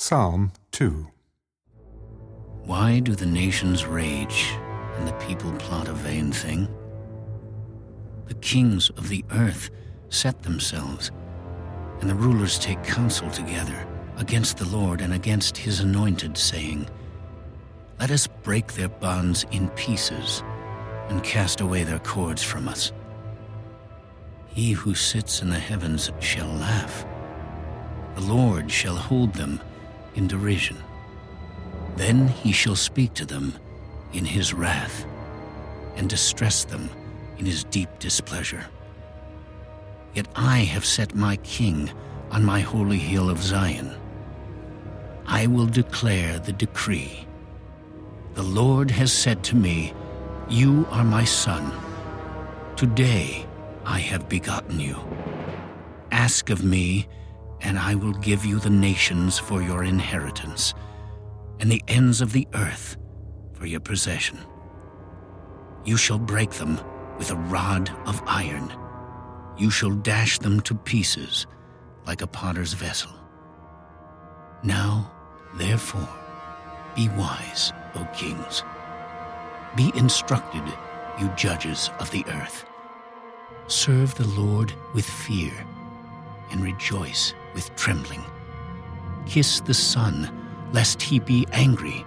Psalm 2 Why do the nations rage and the people plot a vain thing? The kings of the earth set themselves, and the rulers take counsel together against the Lord and against his anointed, saying, Let us break their bonds in pieces and cast away their cords from us. He who sits in the heavens shall laugh. The Lord shall hold them in derision. Then he shall speak to them in his wrath and distress them in his deep displeasure. Yet I have set my king on my holy hill of Zion. I will declare the decree. The Lord has said to me, You are my son. Today I have begotten you. Ask of me, and I will give you the nations for your inheritance, and the ends of the earth for your possession. You shall break them with a rod of iron. You shall dash them to pieces like a potter's vessel. Now, therefore, be wise, O kings. Be instructed, you judges of the earth. Serve the Lord with fear and rejoice with trembling. Kiss the Son, lest he be angry,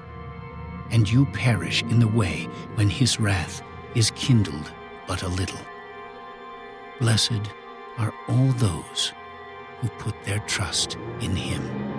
and you perish in the way when his wrath is kindled but a little. Blessed are all those who put their trust in him.